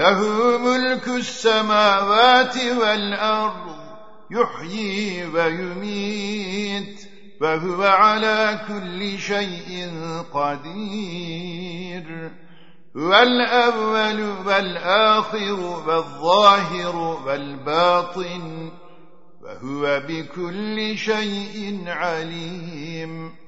له ملك السماوات والأرض يحيي ويميت وهو على كل شيء قدير. والأول والآخر والظاهر والباطن وهو بكل شيء عليم.